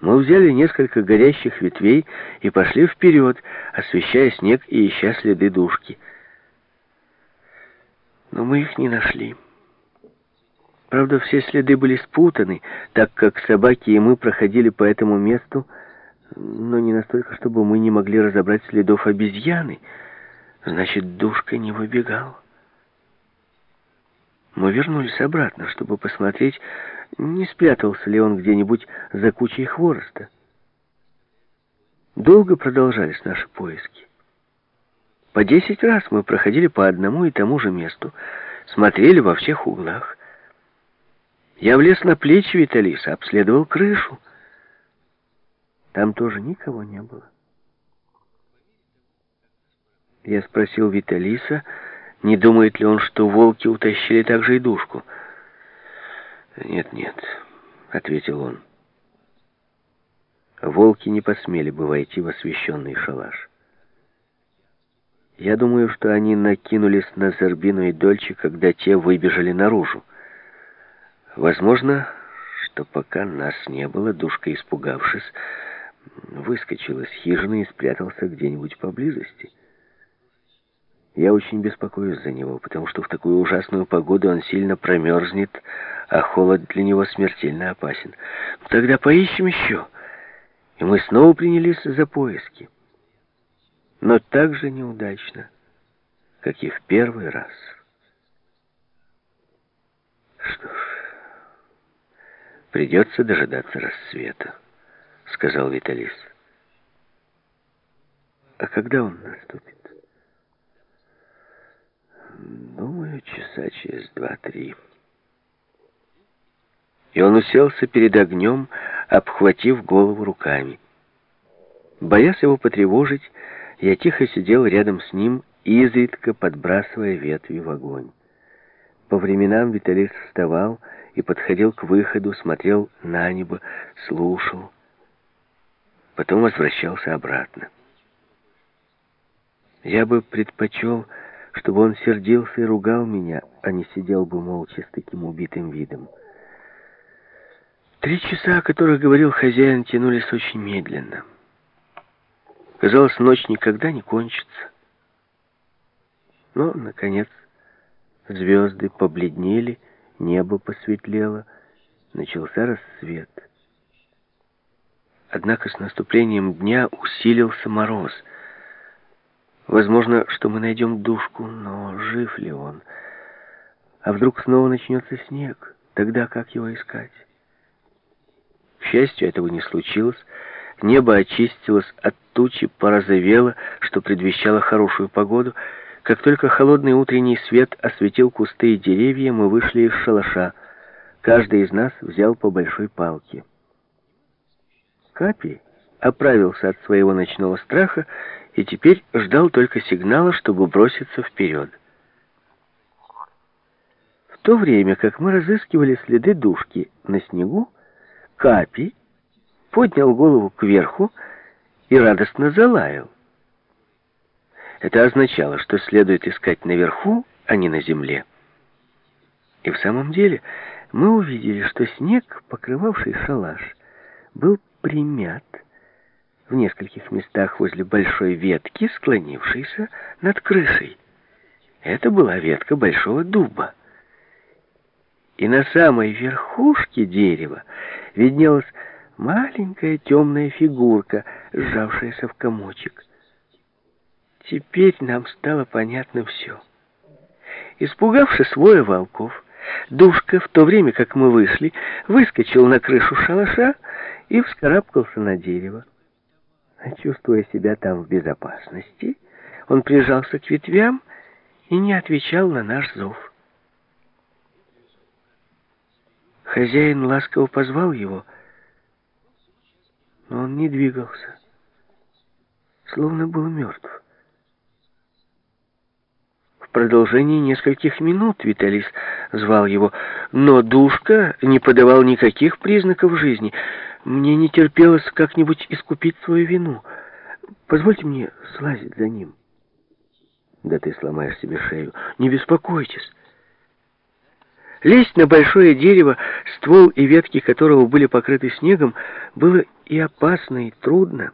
Мы взяли несколько горящих ветвей и пошли вперед, освещая снег и ища следы душки. Но мы их не нашли. Правда, все следы были спутаны, так как собаки и мы проходили по этому месту, но не настолько, чтобы мы не могли разобрать следов обезьяны. Значит, душка не выбегал. Мы вернулись обратно, чтобы посмотреть, не спрятался ли он где-нибудь за кучей хвороста. Долго продолжались наши поиски. По десять раз мы проходили по одному и тому же месту, смотрели во всех углах. Я влез на плечи Виталиса, обследовал крышу. Там тоже никого не было. Я спросил Виталиса, не думает ли он, что волки утащили также и душку. «Нет, нет», — ответил он. Волки не посмели бы войти в освещенный шалаш. Я думаю, что они накинулись на Зербину и Дольче, когда те выбежали наружу. Возможно, что пока нас не было, Душка, испугавшись, выскочил из хижины и спрятался где-нибудь поблизости. Я очень беспокоюсь за него, потому что в такую ужасную погоду он сильно промерзнет, а холод для него смертельно опасен. Тогда поищем еще. И мы снова принялись за поиски. Но так же неудачно, как и в первый раз. Что ж... «Придется дожидаться рассвета», — сказал Виталис. «А когда он наступит?» «Думаю, часа через два-три». И он уселся перед огнем, обхватив голову руками. Боясь его потревожить, я тихо сидел рядом с ним, изредка подбрасывая ветви в огонь. По временам Виталис вставал и подходил к выходу, смотрел на небо, слушал. Потом возвращался обратно. Я бы предпочел, чтобы он сердился и ругал меня, а не сидел бы молча с таким убитым видом. Три часа, о которых говорил хозяин, тянулись очень медленно. Казалось, ночь никогда не кончится. Но, наконец, звезды побледнели, Небо посветлело, начался рассвет. Однако с наступлением дня усилился мороз. Возможно, что мы найдем душку, но жив ли он? А вдруг снова начнется снег? Тогда как его искать? Счастью, этого не случилось. Небо очистилось от тучи, порозовело, что предвещало хорошую погоду — как только холодный утренний свет осветил кусты и деревья, мы вышли из шалаша. Каждый из нас взял по большой палке. Капи оправился от своего ночного страха и теперь ждал только сигнала, чтобы броситься вперед. В то время, как мы разыскивали следы душки на снегу, Капи поднял голову кверху и радостно залаял. Это означало, что следует искать наверху, а не на земле. И в самом деле мы увидели, что снег, покрывавший шалаш, был примят в нескольких местах возле большой ветки, склонившейся над крышей. Это была ветка большого дуба. И на самой верхушке дерева виднелась маленькая темная фигурка, сжавшаяся в комочек. Теперь нам стало понятно все. Испугавшись воя волков, Душка, в то время как мы вышли, выскочил на крышу шалаша и вскарабкался на дерево. Чувствуя себя там в безопасности, он прижался к ветвям и не отвечал на наш зов. Хозяин ласково позвал его, но он не двигался, словно был мертв. В продолжении нескольких минут Виталис звал его, но Душка не подавал никаких признаков жизни. Мне не терпелось как-нибудь искупить свою вину. Позвольте мне слазить за ним. Да ты сломаешь себе шею. Не беспокойтесь. Лезть на большое дерево, ствол и ветки которого были покрыты снегом, было и опасно, и трудно.